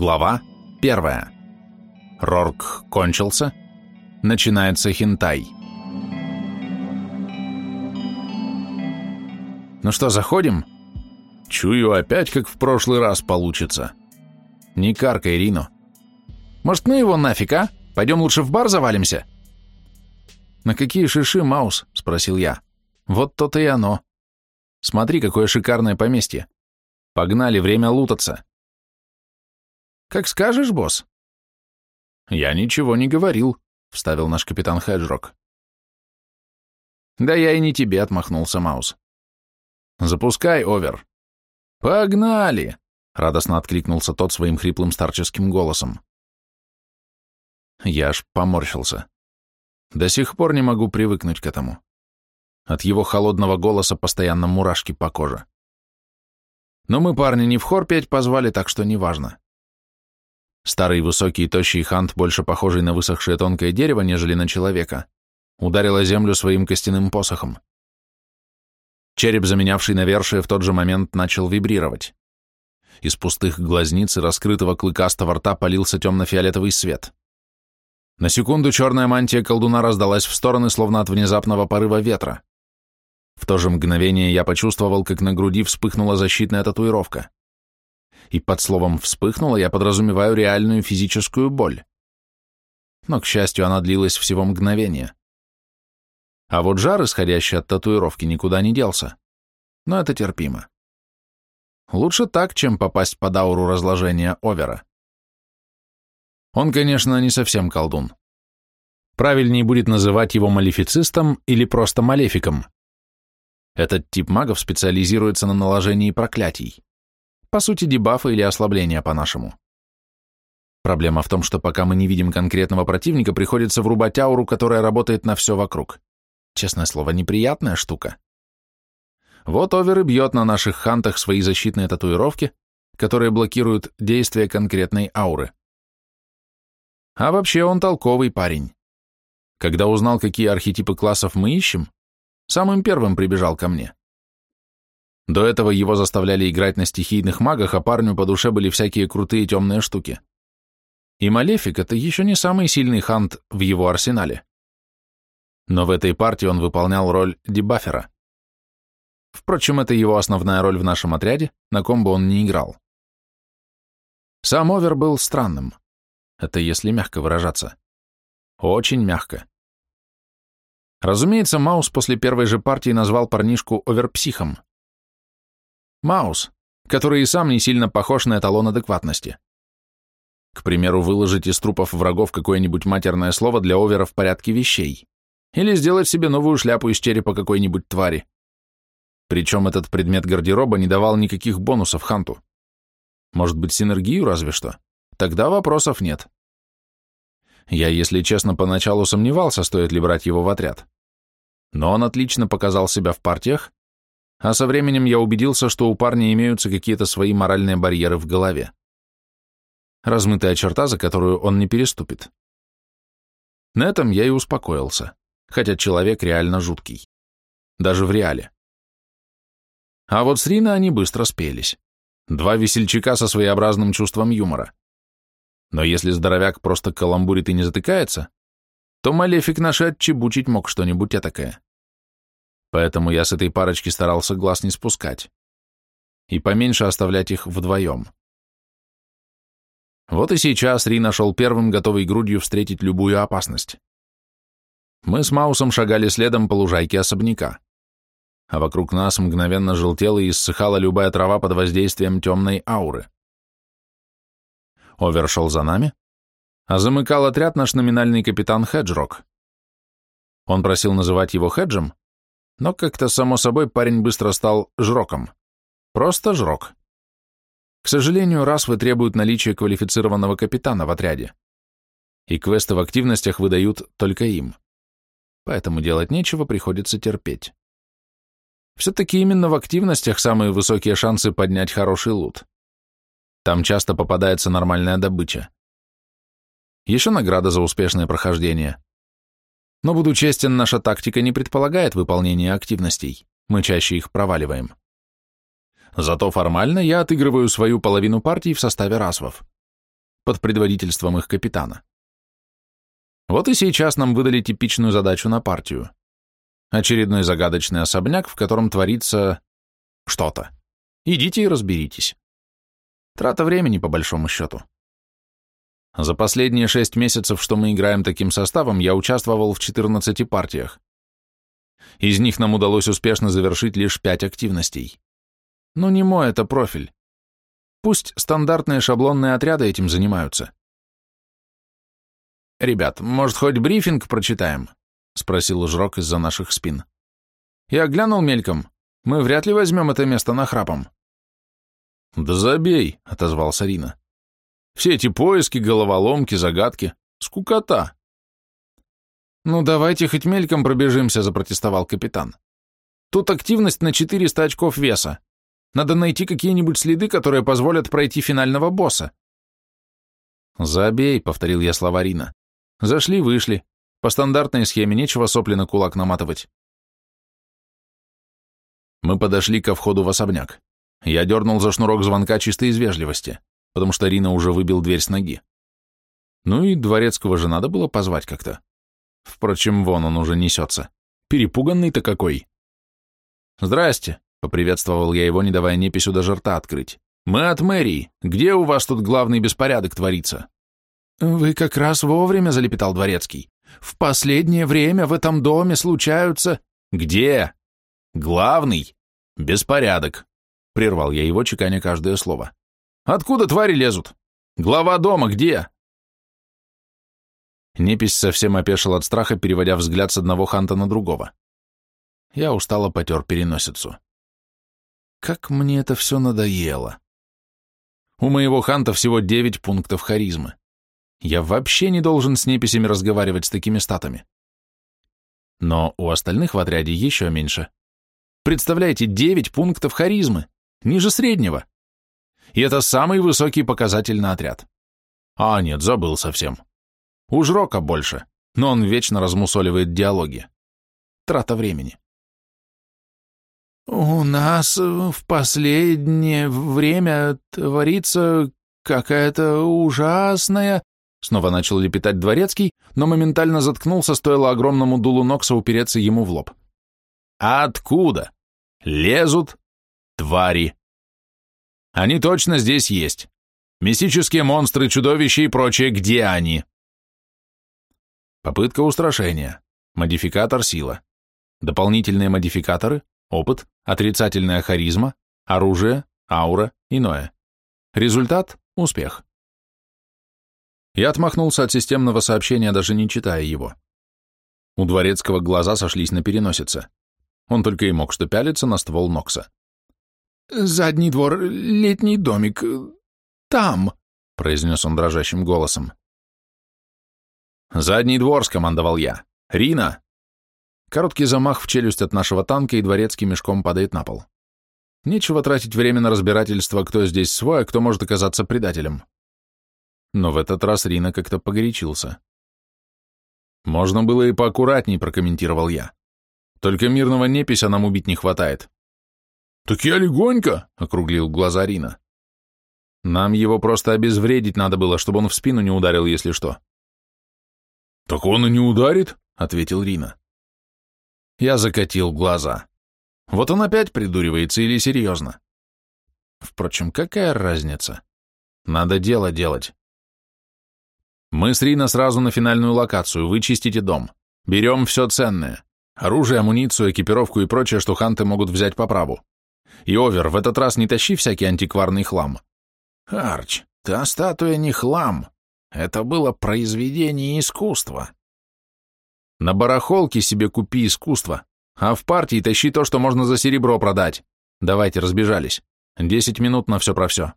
Глава первая. Рорк кончился. Начинается хинтай. Ну что, заходим? Чую, опять как в прошлый раз получится. Не каркай, Рино. Может, ну его нафиг, а? Пойдем лучше в бар завалимся? На какие шиши, Маус? Спросил я. Вот то-то и оно. Смотри, какое шикарное поместье. Погнали, время лутаться. Как скажешь, босс. Я ничего не говорил, вставил наш капитан Хеджрок. Да я и не тебе, отмахнулся Маус. Запускай, Овер. Погнали! Радостно откликнулся тот своим хриплым старческим голосом. Я аж поморщился. До сих пор не могу привыкнуть к этому. От его холодного голоса постоянно мурашки по коже. Но мы парни не в хор петь позвали, так что неважно. Старый высокий и тощий хант, больше похожий на высохшее тонкое дерево, нежели на человека, ударил о землю своим костяным посохом. Череп, заменявший навершие, в тот же момент начал вибрировать. Из пустых глазниц и раскрытого клыкастого рта полился темно-фиолетовый свет. На секунду черная мантия колдуна раздалась в стороны, словно от внезапного порыва ветра. В то же мгновение я почувствовал, как на груди вспыхнула защитная татуировка. И под словом «вспыхнула» я подразумеваю реальную физическую боль. Но, к счастью, она длилась всего мгновение. А вот жар, исходящий от татуировки, никуда не делся. Но это терпимо. Лучше так, чем попасть под ауру разложения Овера. Он, конечно, не совсем колдун. Правильнее будет называть его малефицистом или просто малефиком. Этот тип магов специализируется на наложении проклятий. По сути, дебафа или ослабления по-нашему. Проблема в том, что пока мы не видим конкретного противника, приходится врубать ауру, которая работает на все вокруг. Честное слово, неприятная штука. Вот Овер и бьет на наших хантах свои защитные татуировки, которые блокируют действие конкретной ауры. А вообще он толковый парень. Когда узнал, какие архетипы классов мы ищем, Самым первым прибежал ко мне. До этого его заставляли играть на стихийных магах, а парню по душе были всякие крутые темные штуки. И Малефик — это еще не самый сильный хант в его арсенале. Но в этой партии он выполнял роль дебафера. Впрочем, это его основная роль в нашем отряде, на ком бы он не играл. Сам Овер был странным. Это если мягко выражаться. Очень мягко. Разумеется, Маус после первой же партии назвал парнишку оверпсихом. Маус, который и сам не сильно похож на эталон адекватности. К примеру, выложить из трупов врагов какое-нибудь матерное слово для овера в порядке вещей. Или сделать себе новую шляпу из черепа какой-нибудь твари. Причем этот предмет гардероба не давал никаких бонусов Ханту. Может быть, синергию разве что? Тогда вопросов нет. Я, если честно, поначалу сомневался, стоит ли брать его в отряд. Но он отлично показал себя в партиях, а со временем я убедился, что у парня имеются какие-то свои моральные барьеры в голове. Размытая черта, за которую он не переступит. На этом я и успокоился, хотя человек реально жуткий. Даже в реале. А вот с Рина они быстро спелись. Два весельчака со своеобразным чувством юмора. Но если здоровяк просто каламбурит и не затыкается, то малефик наш отчебучить мог что-нибудь этакое. Поэтому я с этой парочки старался глаз не спускать. И поменьше оставлять их вдвоем. Вот и сейчас Ри нашел первым, готовый грудью встретить любую опасность. Мы с Маусом шагали следом по лужайке особняка, а вокруг нас мгновенно желтела и иссыхала любая трава под воздействием темной ауры. Овер шел за нами, а замыкал отряд наш номинальный капитан Хеджрок. Он просил называть его Хеджем, но как-то само собой парень быстро стал Жроком. Просто Жрок. К сожалению, расвы требуют наличия квалифицированного капитана в отряде, и квесты в активностях выдают только им. Поэтому делать нечего, приходится терпеть. Все-таки именно в активностях самые высокие шансы поднять хороший лут. Там часто попадается нормальная добыча. Еще награда за успешное прохождение. Но, буду честен, наша тактика не предполагает выполнения активностей. Мы чаще их проваливаем. Зато формально я отыгрываю свою половину партий в составе расвов. под предводительством их капитана. Вот и сейчас нам выдали типичную задачу на партию. Очередной загадочный особняк, в котором творится что-то. Идите и разберитесь. Трата времени, по большому счету. За последние шесть месяцев, что мы играем таким составом, я участвовал в 14 партиях. Из них нам удалось успешно завершить лишь пять активностей. Но не мой это профиль. Пусть стандартные шаблонные отряды этим занимаются. «Ребят, может, хоть брифинг прочитаем?» — спросил Жрок из-за наших спин. «Я глянул мельком. Мы вряд ли возьмем это место нахрапом». «Да забей», — отозвался Рина. «Все эти поиски, головоломки, загадки. Скукота». «Ну, давайте хоть мельком пробежимся», — запротестовал капитан. «Тут активность на 400 очков веса. Надо найти какие-нибудь следы, которые позволят пройти финального босса». «Забей», — повторил я слова Рина. «Зашли, вышли. По стандартной схеме нечего сопли на кулак наматывать». Мы подошли ко входу в особняк. Я дернул за шнурок звонка чисто из вежливости, потому что Рина уже выбил дверь с ноги. Ну и дворецкого же надо было позвать как-то. Впрочем, вон он уже несется. Перепуганный-то какой. «Здрасте», — поприветствовал я его, не давая неписью даже рта открыть. «Мы от мэрии. Где у вас тут главный беспорядок творится?» «Вы как раз вовремя», — залепетал дворецкий. «В последнее время в этом доме случаются...» «Где?» «Главный. Беспорядок», — прервал я его, чеканя каждое слово. «Откуда твари лезут? Глава дома где?» Непись совсем опешил от страха, переводя взгляд с одного ханта на другого. Я устало потер переносицу. Как мне это все надоело. У моего ханта всего девять пунктов харизмы. Я вообще не должен с неписями разговаривать с такими статами. Но у остальных в отряде еще меньше. Представляете, девять пунктов харизмы, ниже среднего. И это самый высокий показатель на отряд. А, нет, забыл совсем. У Жрока больше, но он вечно размусоливает диалоги. Трата времени. «У нас в последнее время творится какая-то ужасная...» Снова начал лепетать дворецкий, но моментально заткнулся, стоило огромному дулу Нокса упереться ему в лоб. «А откуда? Лезут твари. Они точно здесь есть. Мистические монстры, чудовища и прочее, где они?» Попытка устрашения. Модификатор сила. Дополнительные модификаторы, опыт, отрицательная харизма, оружие, аура, иное. Результат – успех. Я отмахнулся от системного сообщения, даже не читая его. У Дворецкого глаза сошлись на переносице. Он только и мог что пялиться на ствол Нокса. «Задний двор, летний домик, там», — произнес он дрожащим голосом. «Задний двор», — скомандовал я. «Рина!» Короткий замах в челюсть от нашего танка, и дворецкий мешком падает на пол. Нечего тратить время на разбирательство, кто здесь свой, а кто может оказаться предателем. Но в этот раз Рина как-то погорячился. «Можно было и поаккуратней», — прокомментировал я. «Только мирного непися нам убить не хватает». «Так я легонько», — округлил глаза Рина. «Нам его просто обезвредить надо было, чтобы он в спину не ударил, если что». «Так он и не ударит», — ответил Рина. Я закатил глаза. Вот он опять придуривается или серьезно? Впрочем, какая разница? Надо дело делать. Мы с Рина сразу на финальную локацию, вы чистите дом. Берем все ценное. Оружие, амуницию, экипировку и прочее, что ханты могут взять по праву. И, Овер, в этот раз не тащи всякий антикварный хлам. Арч, та статуя не хлам. Это было произведение искусства. На барахолке себе купи искусство, а в партии тащи то, что можно за серебро продать. Давайте, разбежались. Десять минут на все про все.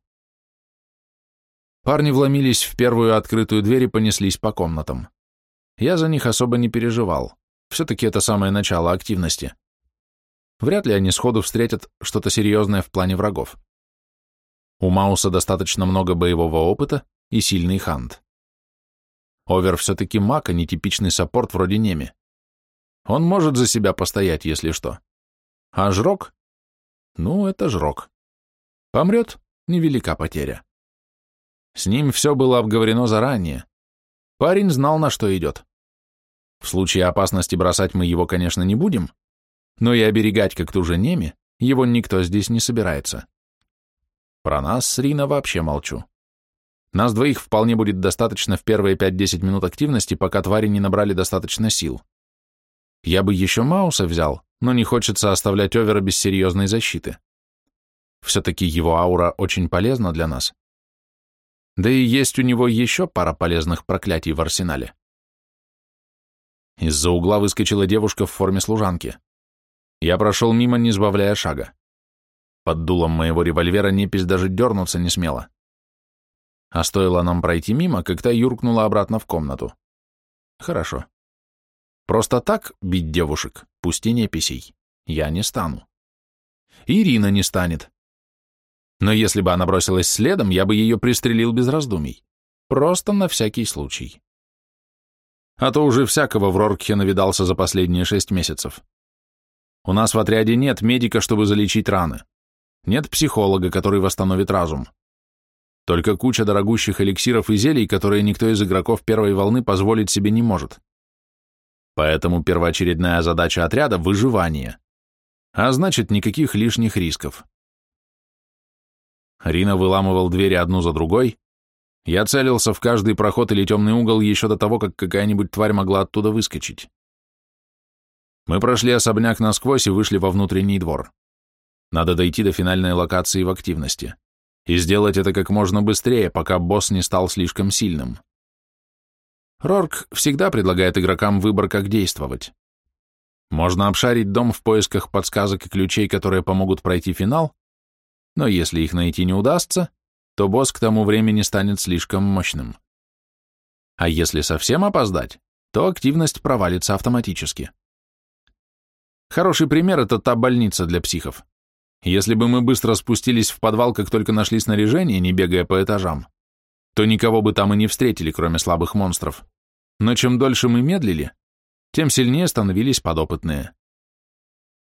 Парни вломились в первую открытую дверь и понеслись по комнатам. Я за них особо не переживал. Все-таки это самое начало активности. Вряд ли они сходу встретят что-то серьезное в плане врагов. У Мауса достаточно много боевого опыта и сильный хант. Овер все-таки маг, а не типичный саппорт вроде Неми. Он может за себя постоять, если что. А Жрок? Ну, это Жрок. Помрет — невелика потеря. С ним все было обговорено заранее. Парень знал, на что идет. В случае опасности бросать мы его, конечно, не будем, но и оберегать как ту же Неми его никто здесь не собирается. Про нас с Рина вообще молчу. Нас двоих вполне будет достаточно в первые 5-10 минут активности, пока твари не набрали достаточно сил. Я бы еще Мауса взял, но не хочется оставлять Овера без серьезной защиты. Все-таки его аура очень полезна для нас. Да и есть у него еще пара полезных проклятий в арсенале. Из-за угла выскочила девушка в форме служанки. Я прошел мимо, не сбавляя шага. Под дулом моего револьвера непись даже дернуться не смела. А стоило нам пройти мимо, как та юркнула обратно в комнату. Хорошо. Просто так бить девушек, пусть и неписей, я не стану. Ирина не станет. Но если бы она бросилась следом, я бы ее пристрелил без раздумий. Просто на всякий случай. А то уже всякого в Роркхе навидался за последние шесть месяцев. У нас в отряде нет медика, чтобы залечить раны. Нет психолога, который восстановит разум. Только куча дорогущих эликсиров и зелий, которые никто из игроков первой волны позволить себе не может. Поэтому первоочередная задача отряда — выживание. А значит, никаких лишних рисков. Рина выламывал двери одну за другой. Я целился в каждый проход или темный угол еще до того, как какая-нибудь тварь могла оттуда выскочить. Мы прошли особняк насквозь и вышли во внутренний двор. Надо дойти до финальной локации в активности. И сделать это как можно быстрее, пока босс не стал слишком сильным. Рорк всегда предлагает игрокам выбор, как действовать. Можно обшарить дом в поисках подсказок и ключей, которые помогут пройти финал, но если их найти не удастся, то босс к тому времени станет слишком мощным. А если совсем опоздать, то активность провалится автоматически. Хороший пример — это та больница для психов. Если бы мы быстро спустились в подвал, как только нашли снаряжение, не бегая по этажам, то никого бы там и не встретили, кроме слабых монстров. Но чем дольше мы медлили, тем сильнее становились подопытные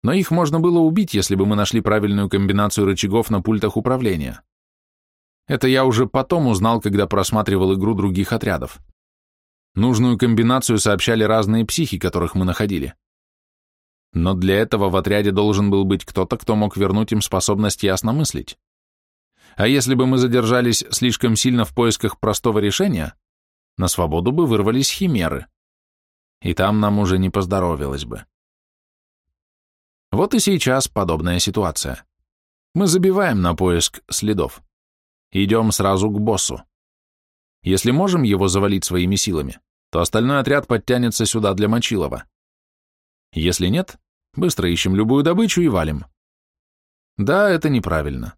но их можно было убить, если бы мы нашли правильную комбинацию рычагов на пультах управления. Это я уже потом узнал, когда просматривал игру других отрядов. Нужную комбинацию сообщали разные психи, которых мы находили. Но для этого в отряде должен был быть кто-то, кто мог вернуть им способность ясно мыслить. А если бы мы задержались слишком сильно в поисках простого решения, на свободу бы вырвались химеры. И там нам уже не поздоровилось бы. Вот и сейчас подобная ситуация. Мы забиваем на поиск следов. Идем сразу к боссу. Если можем его завалить своими силами, то остальной отряд подтянется сюда для Мочилова. Если нет, быстро ищем любую добычу и валим. Да, это неправильно.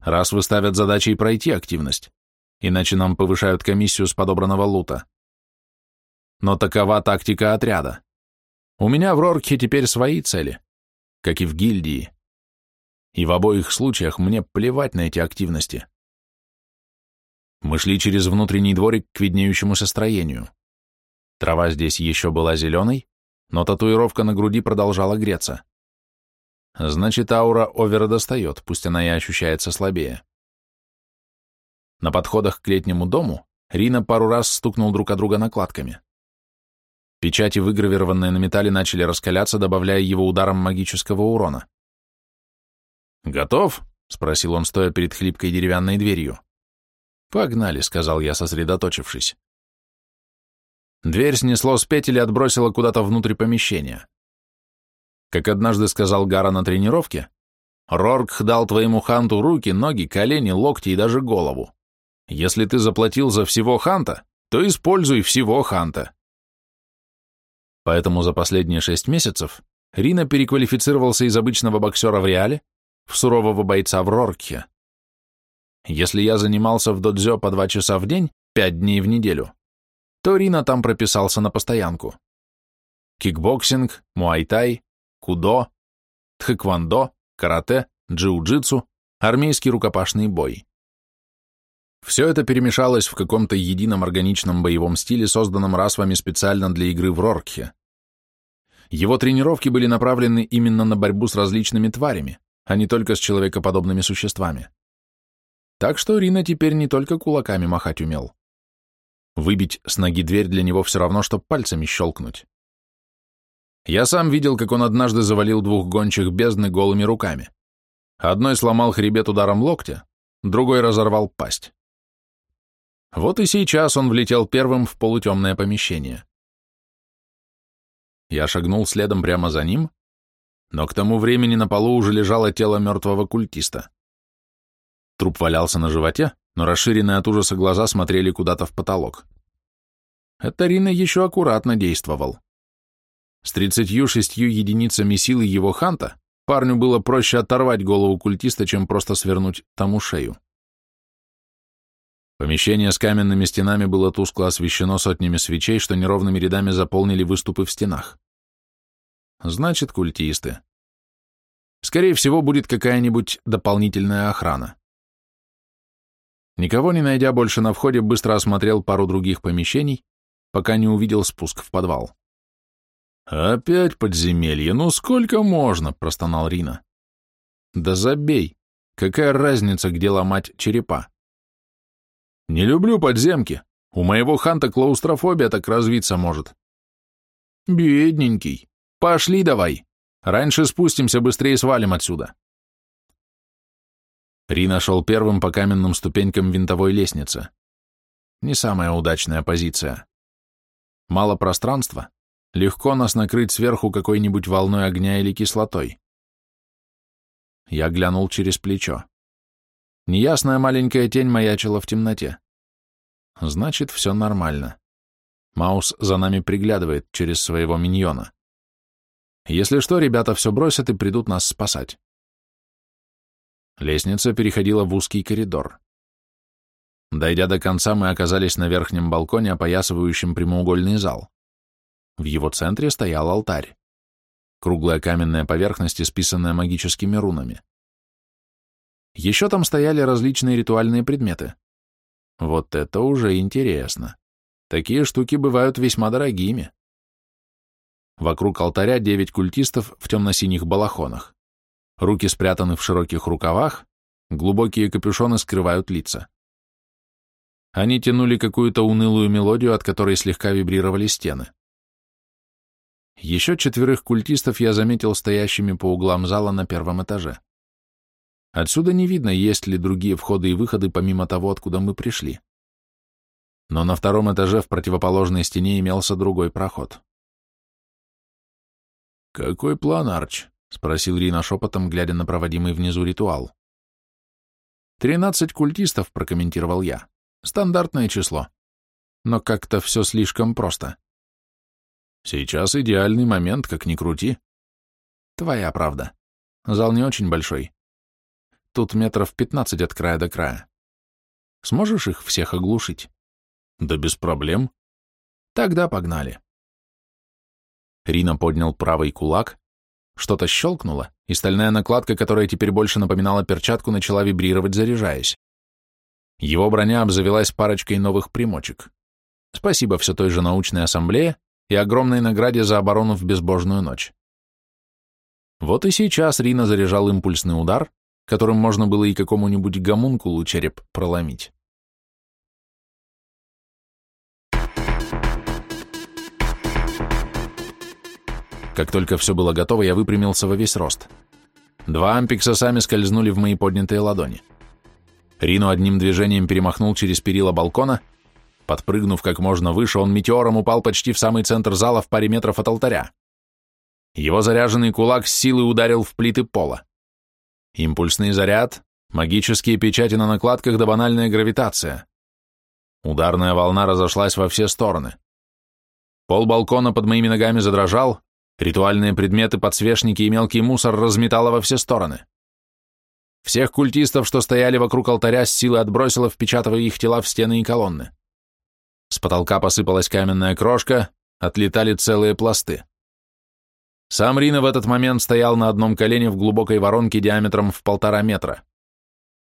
Раз выставят задачей пройти активность, иначе нам повышают комиссию с подобранного лута. Но такова тактика отряда. У меня в Рорке теперь свои цели как и в гильдии. И в обоих случаях мне плевать на эти активности. Мы шли через внутренний дворик к виднеющемуся строению. Трава здесь еще была зеленой, но татуировка на груди продолжала греться. Значит, аура Овера достает, пусть она и ощущается слабее. На подходах к летнему дому Рина пару раз стукнул друг от друга накладками. Печати, выгравированные на металле, начали раскаляться, добавляя его ударом магического урона. «Готов?» — спросил он, стоя перед хлипкой деревянной дверью. «Погнали», — сказал я, сосредоточившись. Дверь снесло с петель и отбросило куда-то внутрь помещения. Как однажды сказал Гара на тренировке, Рорк дал твоему ханту руки, ноги, колени, локти и даже голову. Если ты заплатил за всего ханта, то используй всего ханта. Поэтому за последние шесть месяцев Рина переквалифицировался из обычного боксера в Реале в сурового бойца в Роркхе. Если я занимался в додзё по два часа в день, пять дней в неделю, то Рина там прописался на постоянку. Кикбоксинг, муайтай, кудо, тхэквондо, карате, джиу-джитсу, армейский рукопашный бой. Все это перемешалось в каком-то едином органичном боевом стиле, созданном расвами специально для игры в Роркхе. Его тренировки были направлены именно на борьбу с различными тварями, а не только с человекоподобными существами. Так что Рина теперь не только кулаками махать умел. Выбить с ноги дверь для него все равно, что пальцами щелкнуть. Я сам видел, как он однажды завалил двух гончих бездны голыми руками. Одной сломал хребет ударом локтя, другой разорвал пасть. Вот и сейчас он влетел первым в полутемное помещение. Я шагнул следом прямо за ним, но к тому времени на полу уже лежало тело мертвого культиста. Труп валялся на животе, но расширенные от ужаса глаза смотрели куда-то в потолок. Это Рина еще аккуратно действовал. С тридцатью шестью единицами силы его ханта парню было проще оторвать голову культиста, чем просто свернуть тому шею. Помещение с каменными стенами было тускло освещено сотнями свечей, что неровными рядами заполнили выступы в стенах. Значит, культисты. Скорее всего, будет какая-нибудь дополнительная охрана. Никого не найдя больше на входе, быстро осмотрел пару других помещений, пока не увидел спуск в подвал. «Опять подземелье, ну сколько можно?» — простонал Рина. «Да забей! Какая разница, где ломать черепа?» «Не люблю подземки. У моего ханта клаустрофобия так развиться может». «Бедненький. Пошли давай. Раньше спустимся, быстрее свалим отсюда». Рина шел первым по каменным ступенькам винтовой лестницы. Не самая удачная позиция. Мало пространства, легко нас накрыть сверху какой-нибудь волной огня или кислотой. Я глянул через плечо. Неясная маленькая тень маячила в темноте. Значит, все нормально. Маус за нами приглядывает через своего миньона. Если что, ребята все бросят и придут нас спасать. Лестница переходила в узкий коридор. Дойдя до конца, мы оказались на верхнем балконе, опоясывающем прямоугольный зал. В его центре стоял алтарь. Круглая каменная поверхность, исписанная магическими рунами. Еще там стояли различные ритуальные предметы. Вот это уже интересно. Такие штуки бывают весьма дорогими. Вокруг алтаря девять культистов в темно-синих балахонах. Руки спрятаны в широких рукавах, глубокие капюшоны скрывают лица. Они тянули какую-то унылую мелодию, от которой слегка вибрировали стены. Еще четверых культистов я заметил стоящими по углам зала на первом этаже. Отсюда не видно, есть ли другие входы и выходы, помимо того, откуда мы пришли. Но на втором этаже в противоположной стене имелся другой проход. «Какой план, Арч?» — спросил Рина шепотом, глядя на проводимый внизу ритуал. «Тринадцать культистов», — прокомментировал я. «Стандартное число. Но как-то все слишком просто». «Сейчас идеальный момент, как ни крути». «Твоя правда. Зал не очень большой. Тут метров пятнадцать от края до края. Сможешь их всех оглушить?» «Да без проблем». «Тогда погнали». Рина поднял правый кулак, что-то щелкнуло, и стальная накладка, которая теперь больше напоминала перчатку, начала вибрировать, заряжаясь. Его броня обзавелась парочкой новых примочек. Спасибо все той же научной ассамблее и огромной награде за оборону в безбожную ночь. Вот и сейчас Рина заряжал импульсный удар, которым можно было и какому-нибудь гомункулу череп проломить. Как только все было готово, я выпрямился во весь рост. Два ампикса сами скользнули в мои поднятые ладони. Рину одним движением перемахнул через перила балкона. Подпрыгнув как можно выше, он метеором упал почти в самый центр зала в паре метров от алтаря. Его заряженный кулак с силой ударил в плиты пола. Импульсный заряд, магические печати на накладках да банальная гравитация. Ударная волна разошлась во все стороны. Пол балкона под моими ногами задрожал, Ритуальные предметы, подсвечники и мелкий мусор разметало во все стороны. Всех культистов, что стояли вокруг алтаря, с силой отбросило, впечатывая их тела в стены и колонны. С потолка посыпалась каменная крошка, отлетали целые пласты. Сам Рина в этот момент стоял на одном колене в глубокой воронке диаметром в полтора метра.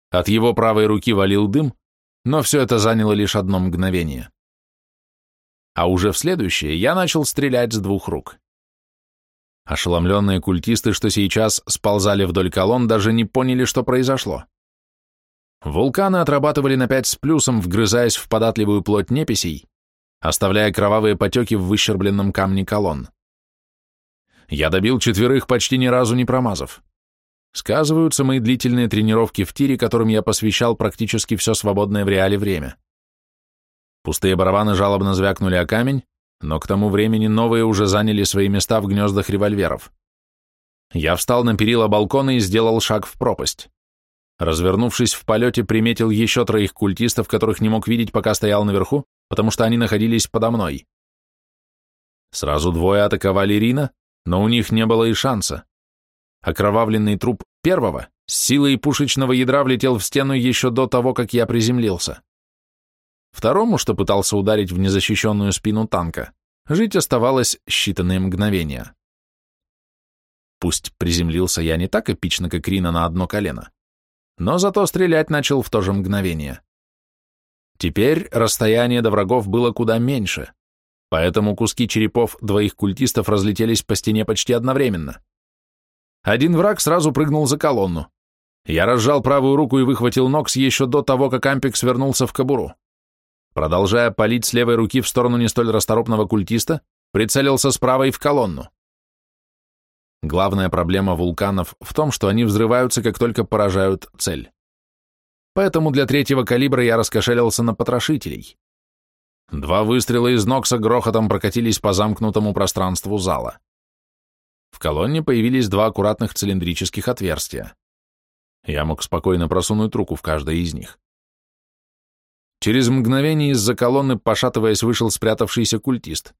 От его правой руки валил дым, но все это заняло лишь одно мгновение. А уже в следующее я начал стрелять с двух рук. Ошеломленные культисты, что сейчас сползали вдоль колонн, даже не поняли, что произошло. Вулканы отрабатывали на пять с плюсом, вгрызаясь в податливую плоть неписей, оставляя кровавые потеки в выщербленном камне колонн. Я добил четверых, почти ни разу не промазав. Сказываются мои длительные тренировки в тире, которым я посвящал практически все свободное в реале время. Пустые барабаны жалобно звякнули о камень, но к тому времени новые уже заняли свои места в гнездах револьверов. Я встал на перила балкона и сделал шаг в пропасть. Развернувшись в полете, приметил еще троих культистов, которых не мог видеть, пока стоял наверху, потому что они находились подо мной. Сразу двое атаковали Рина, но у них не было и шанса. Окровавленный труп первого с силой пушечного ядра влетел в стену еще до того, как я приземлился. Второму, что пытался ударить в незащищенную спину танка, жить оставалось считанные мгновения. Пусть приземлился я не так эпично, как Рина на одно колено, но зато стрелять начал в то же мгновение. Теперь расстояние до врагов было куда меньше, поэтому куски черепов двоих культистов разлетелись по стене почти одновременно. Один враг сразу прыгнул за колонну. Я разжал правую руку и выхватил Нокс еще до того, как Ампик свернулся в кобуру. Продолжая палить с левой руки в сторону не столь расторопного культиста, прицелился с правой в колонну. Главная проблема вулканов в том, что они взрываются, как только поражают цель. Поэтому для третьего калибра я раскошелился на потрошителей. Два выстрела из Нокса грохотом прокатились по замкнутому пространству зала. В колонне появились два аккуратных цилиндрических отверстия. Я мог спокойно просунуть руку в каждое из них. Через мгновение из-за колонны, пошатываясь, вышел спрятавшийся культист.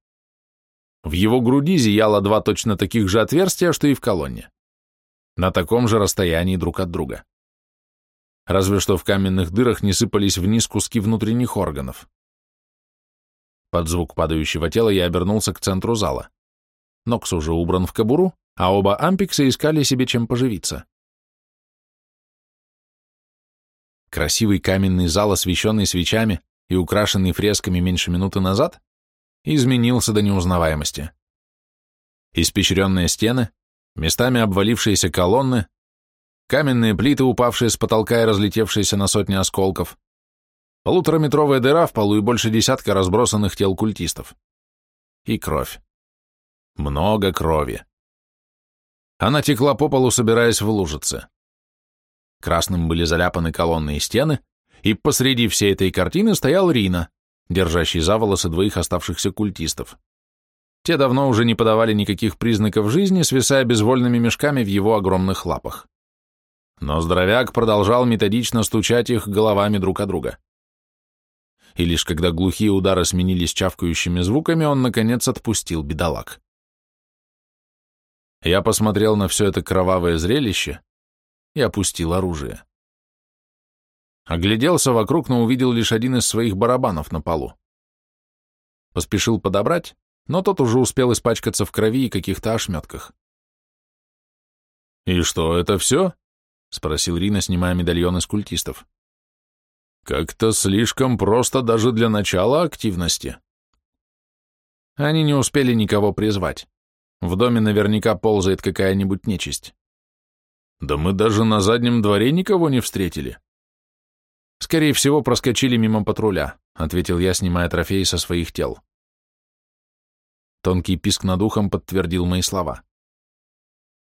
В его груди зияло два точно таких же отверстия, что и в колонне. На таком же расстоянии друг от друга. Разве что в каменных дырах не сыпались вниз куски внутренних органов. Под звук падающего тела я обернулся к центру зала. Нокс уже убран в кобуру, а оба ампикса искали себе чем поживиться. Красивый каменный зал, освещенный свечами и украшенный фресками меньше минуты назад, изменился до неузнаваемости. Испещренные стены, местами обвалившиеся колонны, каменные плиты, упавшие с потолка и разлетевшиеся на сотни осколков, полутораметровая дыра в полу и больше десятка разбросанных тел культистов. И кровь. Много крови. Она текла по полу, собираясь в лужице. Красным были заляпаны колонны и стены, и посреди всей этой картины стоял Рина, держащий за волосы двоих оставшихся культистов. Те давно уже не подавали никаких признаков жизни, свисая безвольными мешками в его огромных лапах. Но здоровяк продолжал методично стучать их головами друг о друга. И лишь когда глухие удары сменились чавкающими звуками, он, наконец, отпустил бедолаг. Я посмотрел на все это кровавое зрелище и опустил оружие. Огляделся вокруг, но увидел лишь один из своих барабанов на полу. Поспешил подобрать, но тот уже успел испачкаться в крови и каких-то ошметках. «И что, это все?» — спросил Рина, снимая медальон из культистов. «Как-то слишком просто даже для начала активности». Они не успели никого призвать. В доме наверняка ползает какая-нибудь нечисть. Да мы даже на заднем дворе никого не встретили. Скорее всего, проскочили мимо патруля, ответил я, снимая трофеи со своих тел. Тонкий писк над ухом подтвердил мои слова.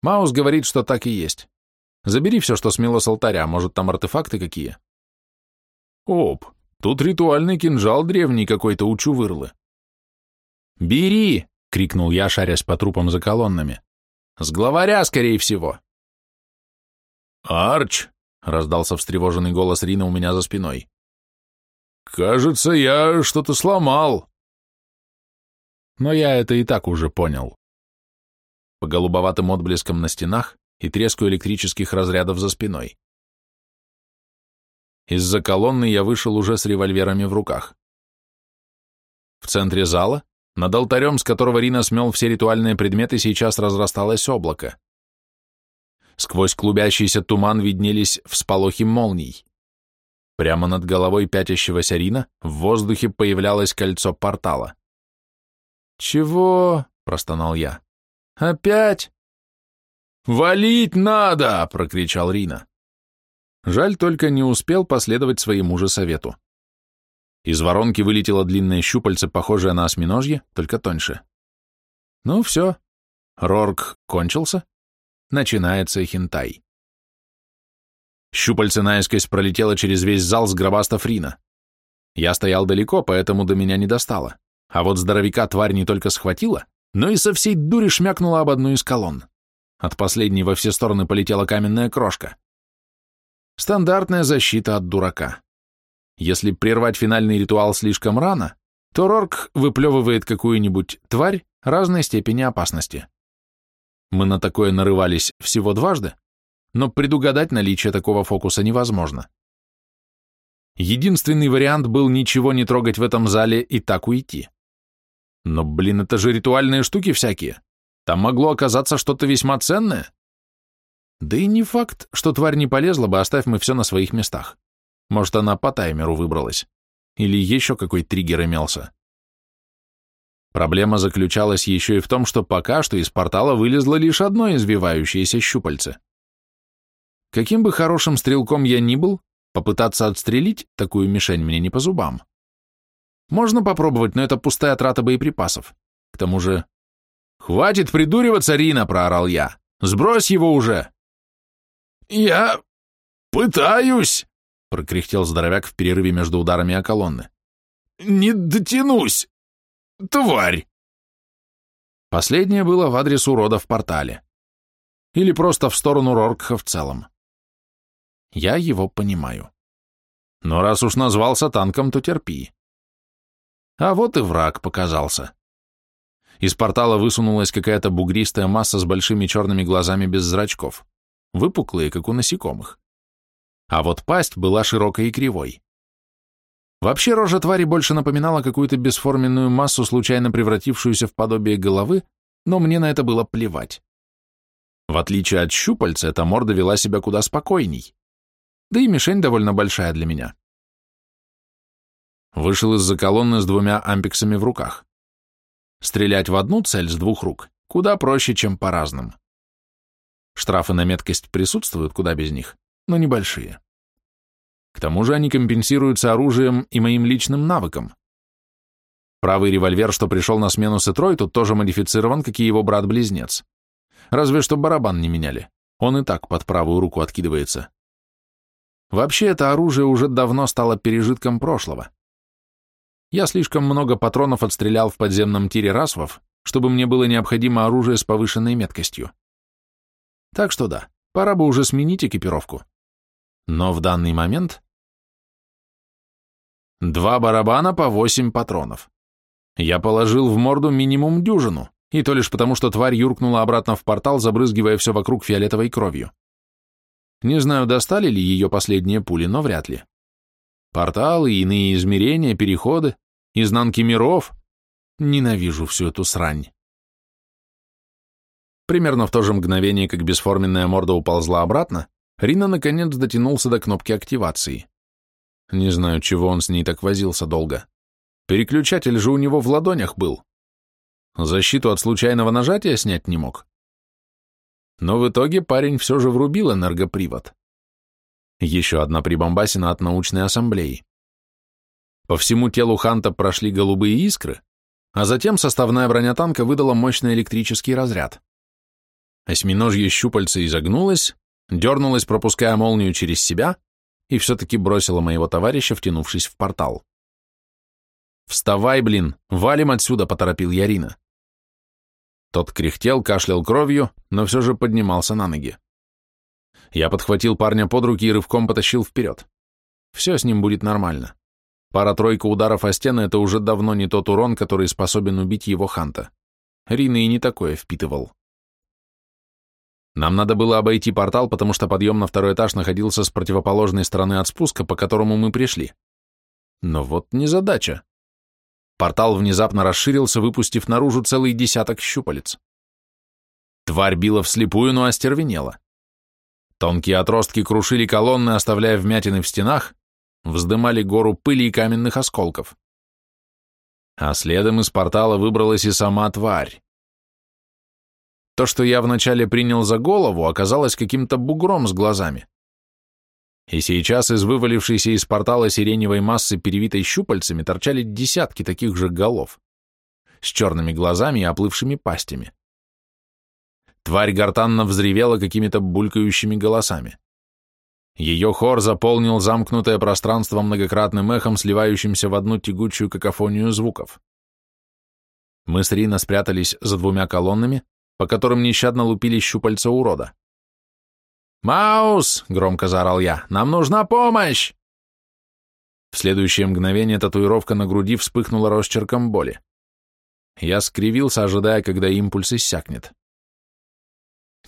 Маус говорит, что так и есть. Забери все, что смело с алтаря, может, там артефакты какие? Оп, тут ритуальный кинжал древний какой-то у Чувырлы. «Бери!» — крикнул я, шарясь по трупам за колоннами. «С главаря, скорее всего!» «Арч!» — раздался встревоженный голос Рина у меня за спиной. «Кажется, я что-то сломал». Но я это и так уже понял. По голубоватым отблескам на стенах и треску электрических разрядов за спиной. Из-за колонны я вышел уже с револьверами в руках. В центре зала, над алтарем, с которого Рина смел все ритуальные предметы, сейчас разрасталось облако. Сквозь клубящийся туман виднелись всполохи молний. Прямо над головой пятящегося Рина в воздухе появлялось кольцо портала. «Чего?» — простонал я. «Опять?» «Валить надо!» — прокричал Рина. Жаль, только не успел последовать своему же совету. Из воронки вылетело длинное щупальце, похожее на осьминожье, только тоньше. Ну все, Рорк кончился, начинается хинтай. Щупальце наискось пролетело через весь зал с гробаста Фрина. Я стоял далеко, поэтому до меня не достало. А вот здоровяка тварь не только схватила, но и со всей дури шмякнула об одну из колонн. От последней во все стороны полетела каменная крошка. Стандартная защита от дурака. Если прервать финальный ритуал слишком рано, то Рорк выплевывает какую-нибудь тварь разной степени опасности. Мы на такое нарывались всего дважды, но предугадать наличие такого фокуса невозможно. Единственный вариант был ничего не трогать в этом зале и так уйти. Но, блин, это же ритуальные штуки всякие. Там могло оказаться что-то весьма ценное. Да и не факт, что тварь не полезла бы, оставь мы все на своих местах. Может, она по таймеру выбралась. Или еще какой триггер имелся. Проблема заключалась еще и в том, что пока что из портала вылезло лишь одно извивающееся щупальце. Каким бы хорошим стрелком я ни был, попытаться отстрелить такую мишень мне не по зубам. Можно попробовать, но это пустая трата боеприпасов. К тому же... «Хватит придуриваться, Рина!» — проорал я. «Сбрось его уже!» «Я пытаюсь!» — прокряхтел здоровяк в перерыве между ударами о колонны. «Не дотянусь! Тварь!» Последнее было в адрес урода в портале. Или просто в сторону Роркха в целом. Я его понимаю. Но раз уж назвался танком, то терпи. А вот и враг показался. Из портала высунулась какая-то бугристая масса с большими черными глазами без зрачков, выпуклые, как у насекомых. А вот пасть была широкой и кривой. Вообще рожа твари больше напоминала какую-то бесформенную массу, случайно превратившуюся в подобие головы, но мне на это было плевать. В отличие от щупальца, эта морда вела себя куда спокойней. Да и мишень довольно большая для меня. Вышел из-за колонны с двумя ампексами в руках. Стрелять в одну цель с двух рук куда проще, чем по разным. Штрафы на меткость присутствуют куда без них, но небольшие. К тому же они компенсируются оружием и моим личным навыком. Правый револьвер, что пришел на смену Сетрой, тут тоже модифицирован, как и его брат-близнец. Разве что барабан не меняли. Он и так под правую руку откидывается. Вообще, это оружие уже давно стало пережитком прошлого. Я слишком много патронов отстрелял в подземном тире расвов, чтобы мне было необходимо оружие с повышенной меткостью. Так что да, пора бы уже сменить экипировку. Но в данный момент... Два барабана по восемь патронов. Я положил в морду минимум дюжину, и то лишь потому, что тварь юркнула обратно в портал, забрызгивая все вокруг фиолетовой кровью. Не знаю, достали ли ее последние пули, но вряд ли. Порталы, иные измерения, переходы Изнанки миров? Ненавижу всю эту срань. Примерно в то же мгновение, как бесформенная морда уползла обратно, Рина наконец дотянулся до кнопки активации. Не знаю, чего он с ней так возился долго. Переключатель же у него в ладонях был. Защиту от случайного нажатия снять не мог. Но в итоге парень все же врубил энергопривод. Еще одна прибамбасина от научной ассамблеи. По всему телу Ханта прошли голубые искры, а затем составная броня танка выдала мощный электрический разряд. Осьминожье щупальце изогнулось, дернулось, пропуская молнию через себя, и все-таки бросило моего товарища, втянувшись в портал. «Вставай, блин! Валим отсюда!» — поторопил Ярина. Тот кряхтел, кашлял кровью, но все же поднимался на ноги. Я подхватил парня под руки и рывком потащил вперед. Все с ним будет нормально. Пара-тройка ударов о стены — это уже давно не тот урон, который способен убить его Ханта. Рина и не такое впитывал. Нам надо было обойти портал, потому что подъем на второй этаж находился с противоположной стороны от спуска, по которому мы пришли. Но вот незадача. Портал внезапно расширился, выпустив наружу целый десяток щупалец. Тварь била вслепую, но остервенела. Тонкие отростки крушили колонны, оставляя вмятины в стенах, вздымали гору пыли и каменных осколков. А следом из портала выбралась и сама тварь. То, что я вначале принял за голову, оказалось каким-то бугром с глазами. и сейчас из вывалившейся из портала сиреневой массы, перевитой щупальцами, торчали десятки таких же голов, с черными глазами и оплывшими пастями. Тварь гортанно взревела какими-то булькающими голосами. Ее хор заполнил замкнутое пространство многократным эхом, сливающимся в одну тягучую какофонию звуков. Мы с Рина спрятались за двумя колоннами, по которым нещадно лупили щупальца урода. «Маус!» — громко заорал я. «Нам нужна помощь!» В следующее мгновение татуировка на груди вспыхнула росчерком боли. Я скривился, ожидая, когда импульс иссякнет.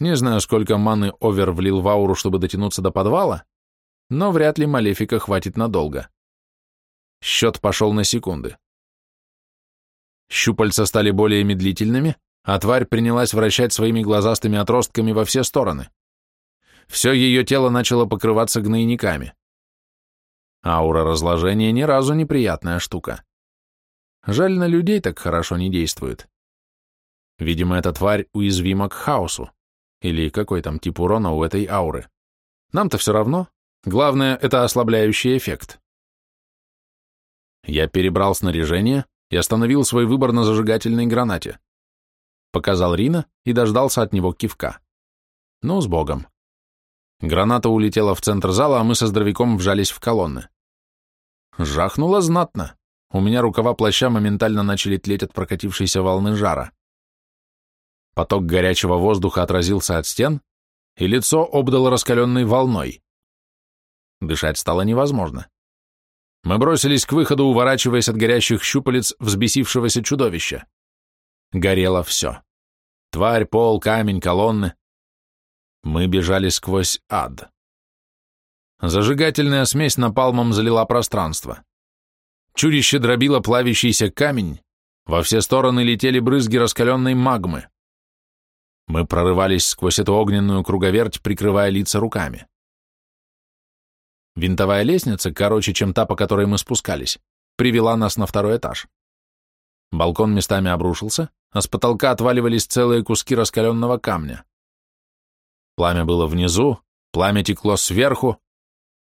Не знаю, сколько маны Овер влил в ауру, чтобы дотянуться до подвала, но вряд ли Малефика хватит надолго. Счет пошел на секунды. Щупальца стали более медлительными, а тварь принялась вращать своими глазастыми отростками во все стороны. Все ее тело начало покрываться гнойниками. Аура разложения ни разу неприятная штука. Жаль, на людей так хорошо не действует. Видимо, эта тварь уязвима к хаосу. Или какой там тип урона у этой ауры. Нам-то все равно. Главное, это ослабляющий эффект. Я перебрал снаряжение и остановил свой выбор на зажигательной гранате. Показал Рина и дождался от него кивка. Ну, с Богом. Граната улетела в центр зала, а мы со здоровяком вжались в колонны. Жахнуло знатно. У меня рукава плаща моментально начали тлеть от прокатившейся волны жара. Поток горячего воздуха отразился от стен, и лицо обдало раскаленной волной. Дышать стало невозможно. Мы бросились к выходу, уворачиваясь от горящих щупалец взбесившегося чудовища. Горело все. Тварь, пол, камень, колонны. Мы бежали сквозь ад. Зажигательная смесь напалмом залила пространство. Чудище дробило плавящийся камень, во все стороны летели брызги раскаленной магмы. Мы прорывались сквозь эту огненную круговерть, прикрывая лица руками. Винтовая лестница, короче, чем та, по которой мы спускались, привела нас на второй этаж. Балкон местами обрушился, а с потолка отваливались целые куски раскаленного камня. Пламя было внизу, пламя текло сверху.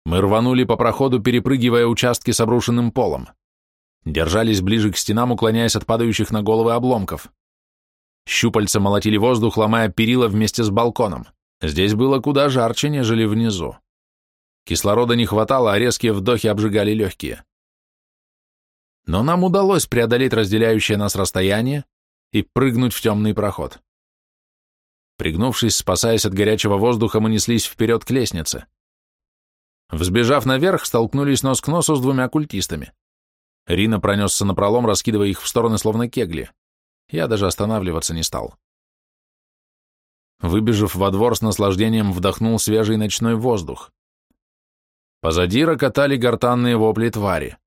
Мы рванули по проходу, перепрыгивая участки с обрушенным полом. Держались ближе к стенам, уклоняясь от падающих на головы обломков. Щупальца молотили воздух, ломая перила вместе с балконом. Здесь было куда жарче, нежели внизу. Кислорода не хватало, а резкие вдохи обжигали легкие. Но нам удалось преодолеть разделяющее нас расстояние и прыгнуть в темный проход. Пригнувшись, спасаясь от горячего воздуха, мы неслись вперед к лестнице. Взбежав наверх, столкнулись нос к носу с двумя культистами. Рина пронесся на пролом, раскидывая их в стороны, словно кегли. Я даже останавливаться не стал. Выбежав во двор с наслаждением, вдохнул свежий ночной воздух. Позади рокотали гортанные вопли твари.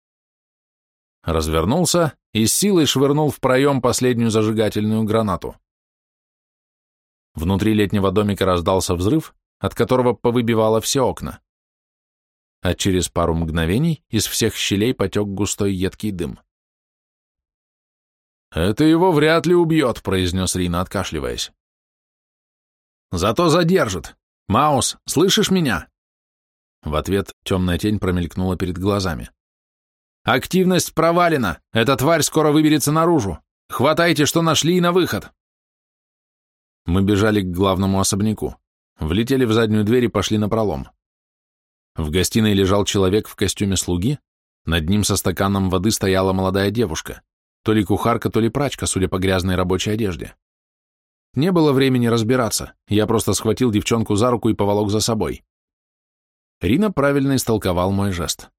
Развернулся и с силой швырнул в проем последнюю зажигательную гранату. Внутри летнего домика раздался взрыв, от которого повыбивало все окна. А через пару мгновений из всех щелей потек густой едкий дым. «Это его вряд ли убьет», — произнес Рина, откашливаясь. «Зато задержит. Маус, слышишь меня?» В ответ темная тень промелькнула перед глазами. «Активность провалена! Эта тварь скоро выберется наружу! Хватайте, что нашли, и на выход!» Мы бежали к главному особняку, влетели в заднюю дверь и пошли на пролом. В гостиной лежал человек в костюме слуги, над ним со стаканом воды стояла молодая девушка, то ли кухарка, то ли прачка, судя по грязной рабочей одежде. Не было времени разбираться, я просто схватил девчонку за руку и поволок за собой. Рина правильно истолковал мой жест.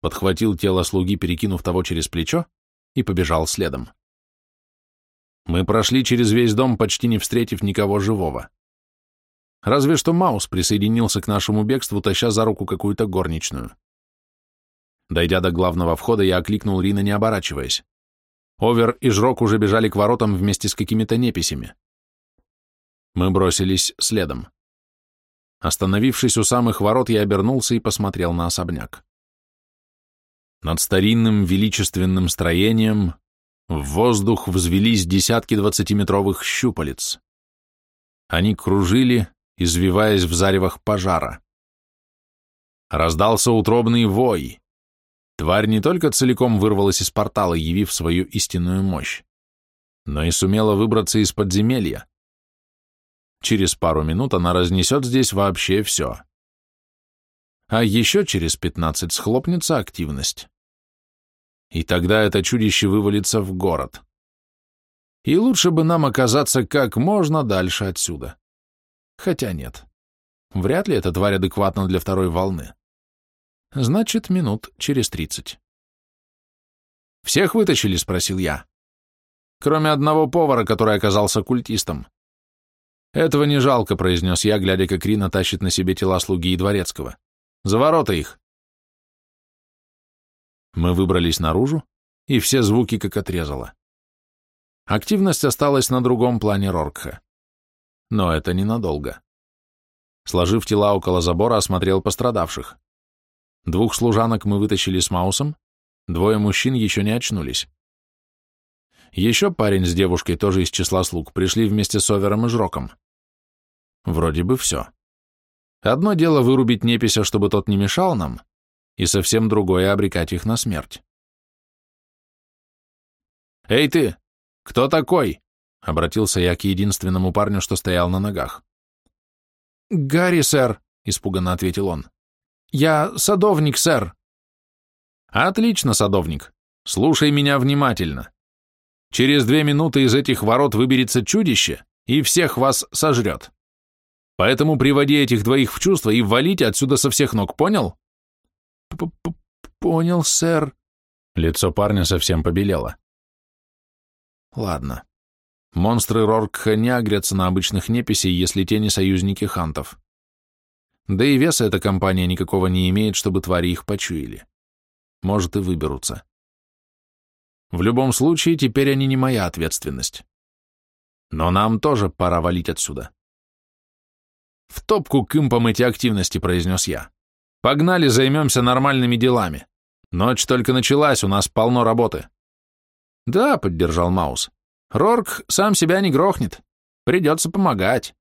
Подхватил тело слуги, перекинув того через плечо, и побежал следом. Мы прошли через весь дом, почти не встретив никого живого. Разве что Маус присоединился к нашему бегству, таща за руку какую-то горничную. Дойдя до главного входа, я окликнул Рина, не оборачиваясь. Овер и Жрок уже бежали к воротам вместе с какими-то неписями. Мы бросились следом. Остановившись у самых ворот, я обернулся и посмотрел на особняк. Над старинным величественным строением в воздух взвелись десятки двадцатиметровых щупалец. Они кружили, извиваясь в заревах пожара. Раздался утробный вой. Тварь не только целиком вырвалась из портала, явив свою истинную мощь, но и сумела выбраться из подземелья. Через пару минут она разнесет здесь вообще все. А еще через пятнадцать схлопнется активность. И тогда это чудище вывалится в город. И лучше бы нам оказаться как можно дальше отсюда. Хотя нет. Вряд ли эта тварь адекватна для второй волны. Значит, минут через тридцать. «Всех вытащили?» — спросил я. «Кроме одного повара, который оказался культистом». «Этого не жалко», — произнес я, глядя, как Рина тащит на себе тела слуги и дворецкого. «За ворота их!» Мы выбрались наружу, и все звуки как отрезало. Активность осталась на другом плане Роркха. Но это ненадолго. Сложив тела около забора, осмотрел пострадавших. Двух служанок мы вытащили с Маусом, двое мужчин еще не очнулись. Еще парень с девушкой, тоже из числа слуг, пришли вместе с Овером и Жроком. Вроде бы все. Одно дело вырубить непися, чтобы тот не мешал нам, и совсем другое — обрекать их на смерть. «Эй ты! Кто такой?» — обратился я к единственному парню, что стоял на ногах. «Гарри, сэр», — испуганно ответил он. «Я садовник, сэр». «Отлично, садовник. Слушай меня внимательно. Через две минуты из этих ворот выберется чудище и всех вас сожрет. Поэтому приводи этих двоих в чувство и валите отсюда со всех ног, понял?» П -п «Понял, сэр». Лицо парня совсем побелело. «Ладно. Монстры Роркха не агрятся на обычных неписей, если те не союзники хантов. Да и веса эта компания никакого не имеет, чтобы твари их почуяли. Может, и выберутся. В любом случае, теперь они не моя ответственность. Но нам тоже пора валить отсюда. В топку к импам эти активности, произнес я. Погнали, займемся нормальными делами. Ночь только началась, у нас полно работы. Да, поддержал Маус. Рорк сам себя не грохнет. Придется помогать.